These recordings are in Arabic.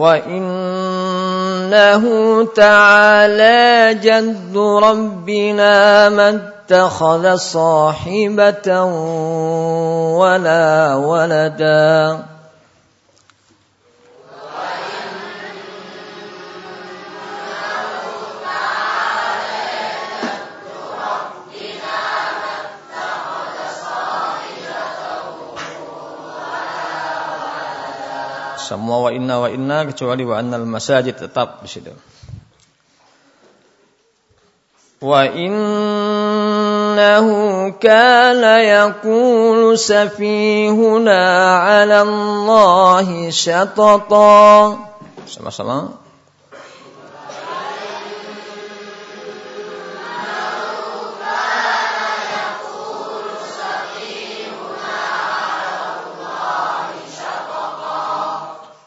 وإنه تعالى جد ربنا ما اتخذ صاحبة ولا ولدا semua wa inna wa inna kecuali wa annal masajid tetap di situ. Wa innahu kana yaqulu safihuna 'ala Allahi syatata. Sama-sama.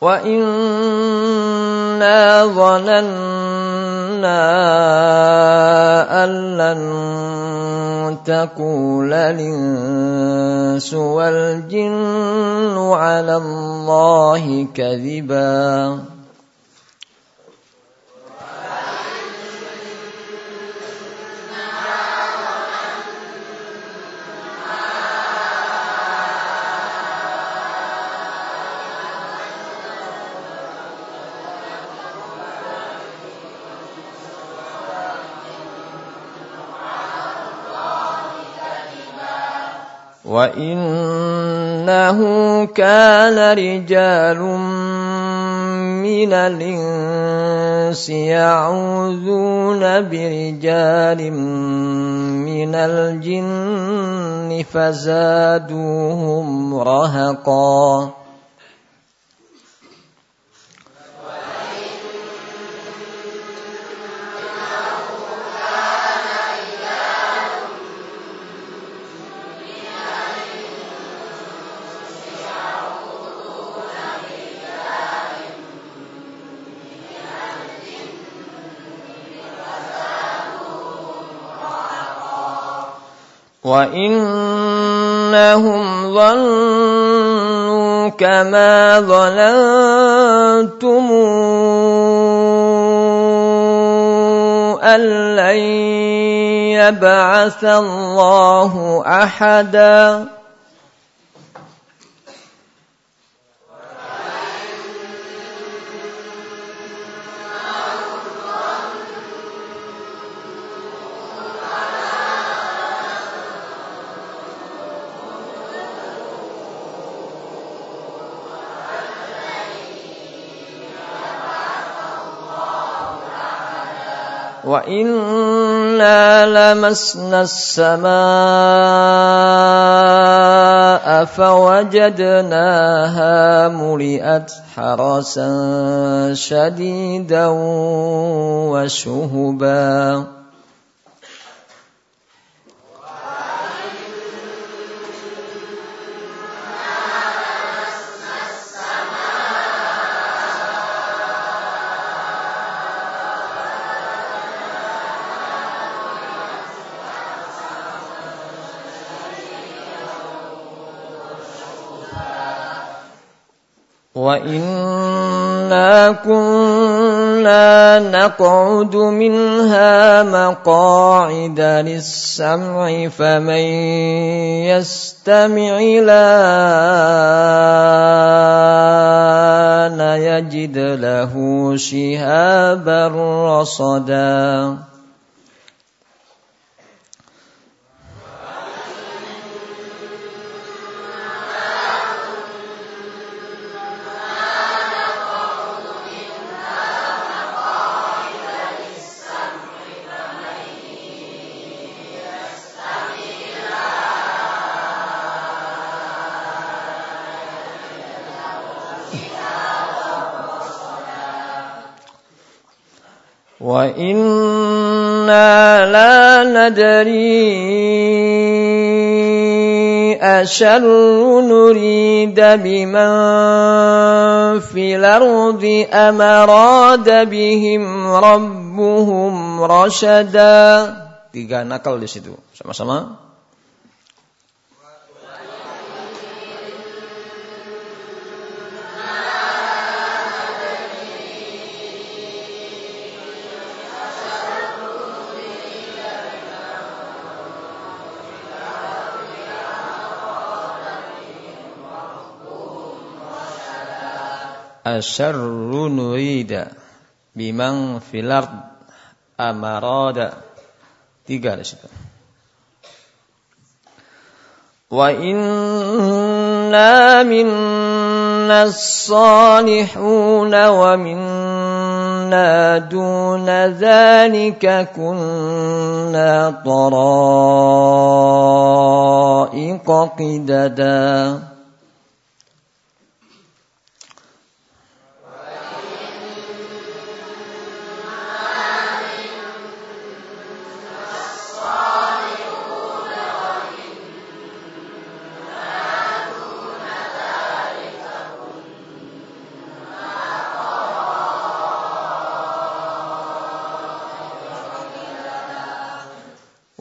وإنا ظننا أن لن تقول الإنس والجن على الله كذبا وإنه كان رجال من الإنس يعوذون برجال من الجن فزادوهم رهقا وإنهم ظنوا كما ظننتم أن لن يبعث الله أحداً وإنا لمسنا السماء فوجدناها ملئت حرسا شديدا وشهبا وإنا كنا نقعد منها مقاعد للسمع فمن يستمع لأن يجد له شهابا رصدا وإنا لا ندري أشر نريد بمن في الأرض أم أراد بهم ربهم رشدا. Tiga nakal di situ sama-sama. Asyarru nurida bimang filard amarada tiga di situ wa inna minna salihuna wa minna duna dhalika kunna tara'iqa qidada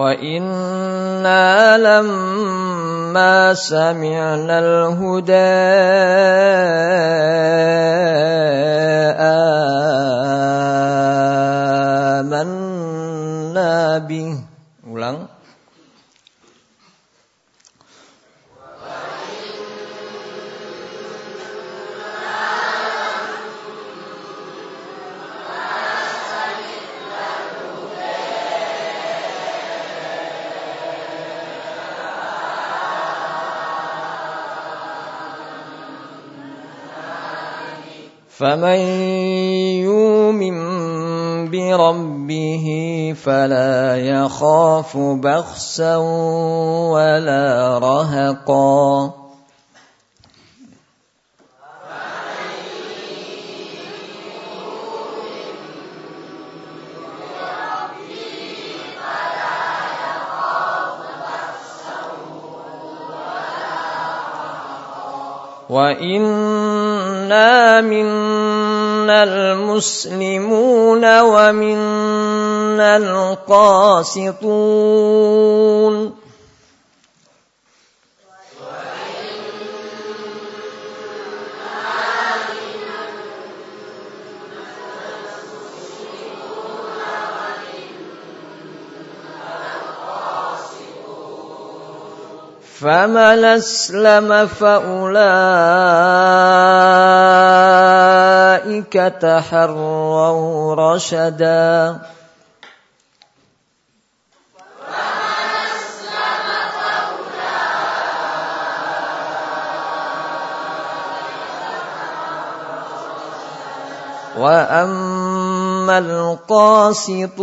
وإنا لما سمعنا الهدى آمنا به. Ulang. فمن يؤمن بربه فلا يخاف بخسا ولا رهقا. منا المسلمون ومنا القاسطون فمن اسلم فاولئك تحروا رشدا. واما القاسطون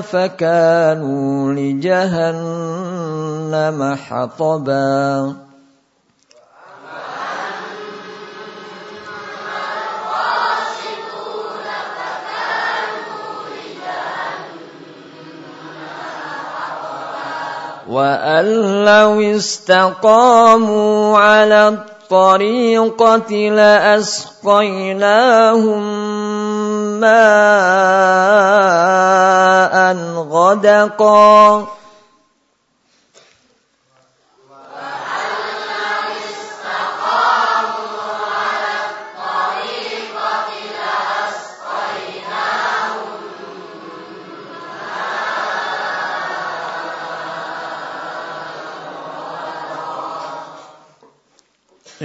فكانوا لجهنم حطبا. وأن لو استقاموا على الطريقة لأسقيناهم ماء غدقا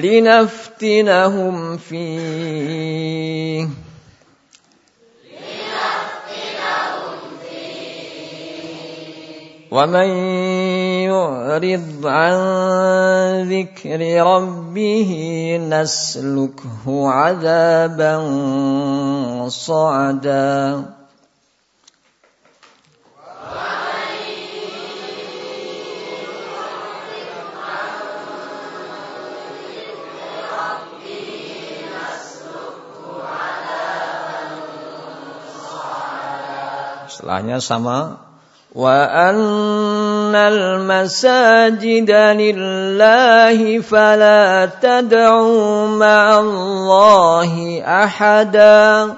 لنفتنهم فيه. ومن يعرض عن ذكر ربه نسلكه عذابا صعدا. Setelahnya sama. وأن المساجد لله فلا تدعوا مع الله أحدا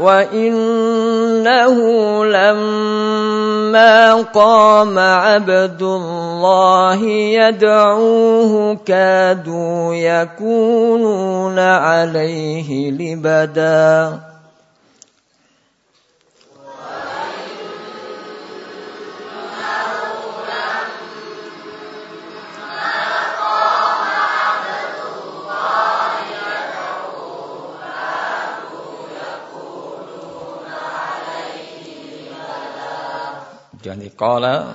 وإنه لما قام عبد الله يدعوه كادوا يكونون عليه لبدا يعني قال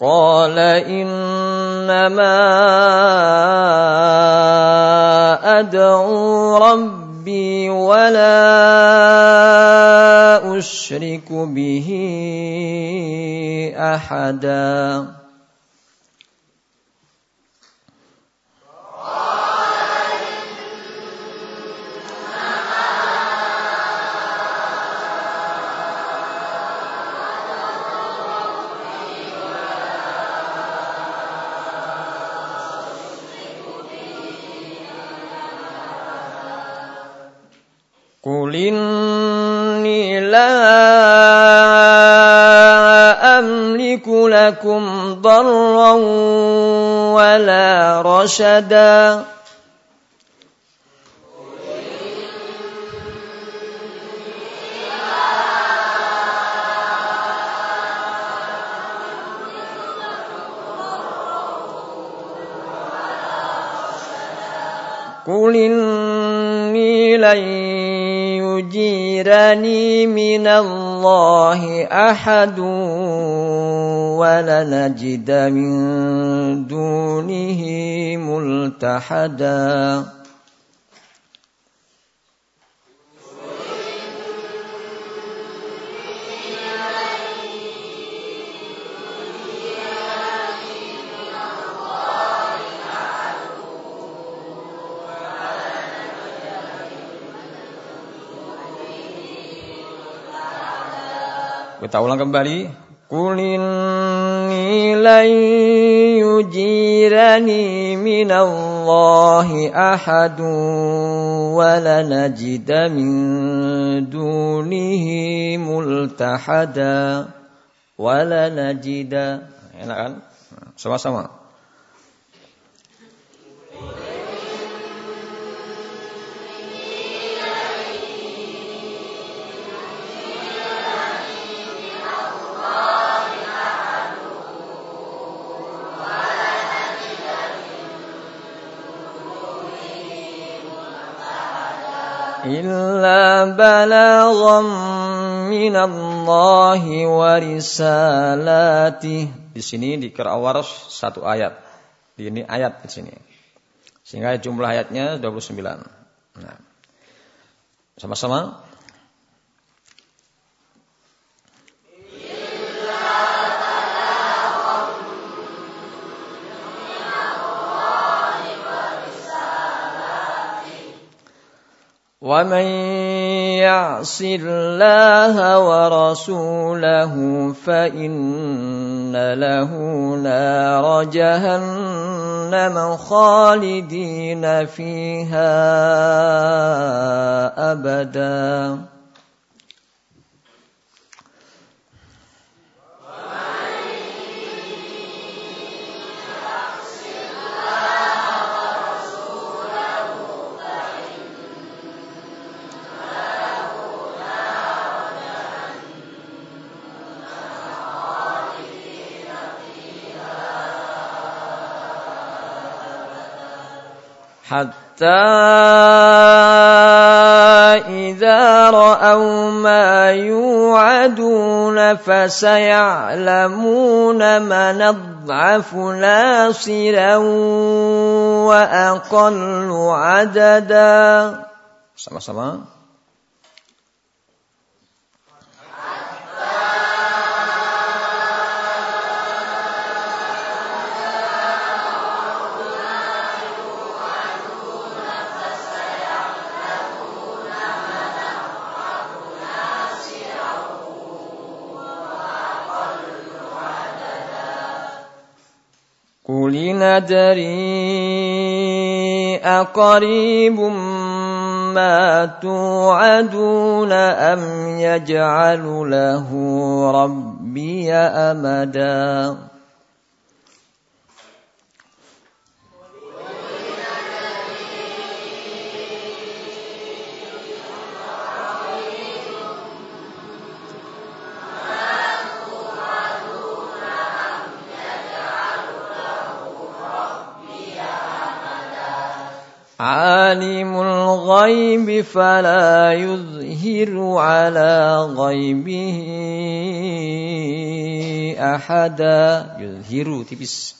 قال إنما أدعو ربي ولا أشرك به أحدا. قل إني لا أملك لكم ضرا ولا رشدا قل إني لن يجيرني من الله أحد ولنجد من دونه ملتحدا. Kita ulang kembali. Kulini lan yujirani minallahi ahadu wa lanajida min dunihi multahada wa lanajida. Enak kan? Sama-sama. إلا بلاغا من الله ورسالاته di sini di Waras satu ayat. Ini ayat di sini. Sehingga jumlah ayatnya 29. Nah. Sama-sama ومن يعص الله ورسوله فإن له نار جهنم خالدين فيها أبداً حتى إذا رأوا ما يوعدون فسيعلمون من أضعف ناصرا وأقل عددا. Sama-sama. قل ندري أقريب ما توعدون أم يجعل له ربي أمدا عالم الغيب فلا يظهر على غيبه أحدا. يظهر تبس.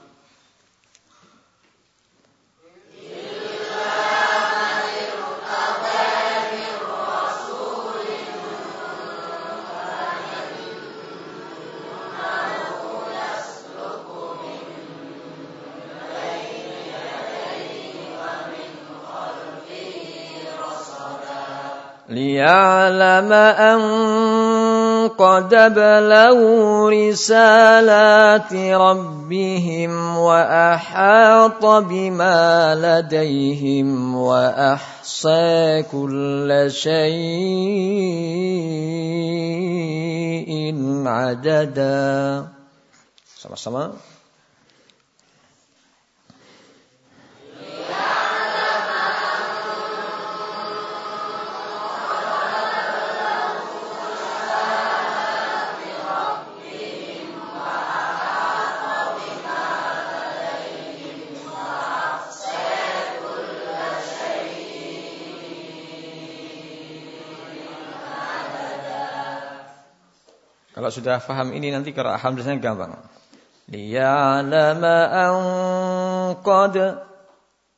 ليعلم أن قد بلغوا رسالات ربهم وأحاط بما لديهم وأحصى كل شيء عددا. Sama-sama. Kalau sudah paham ini nanti kalau alhamdulillah gampang. Liya'lama an qad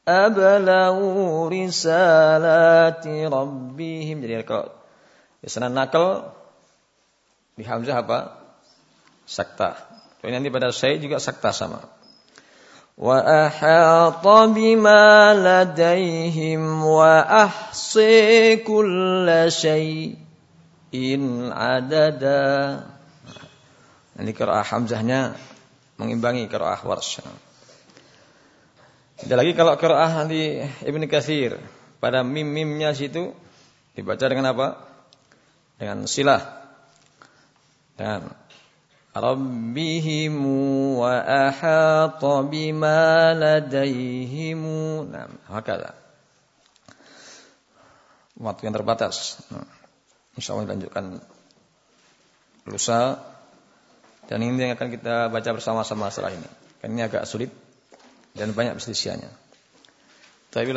ablagu risalati rabbihim. Jadi kalau di sana nakal di hamzah apa? Sakta. Kalau nanti pada saya juga sakta sama. Wa ahata bima ladaihim wa ahsi kulla Nanti qiraah hamzahnya mengimbangi qiraah warsh. Ada lagi kalau qiraah nanti Ibnu Katsir pada mim-mimnya situ dibaca dengan apa? Dengan silah. Dan Rabbihim wa ahata bima ladaihim. Nah, hakala. Waktu yang terbatas. Nah, insya Allah lanjutkan lusa dan ini yang akan kita baca bersama-sama setelah ini. Ini agak sulit dan banyak perselisihannya. Tapi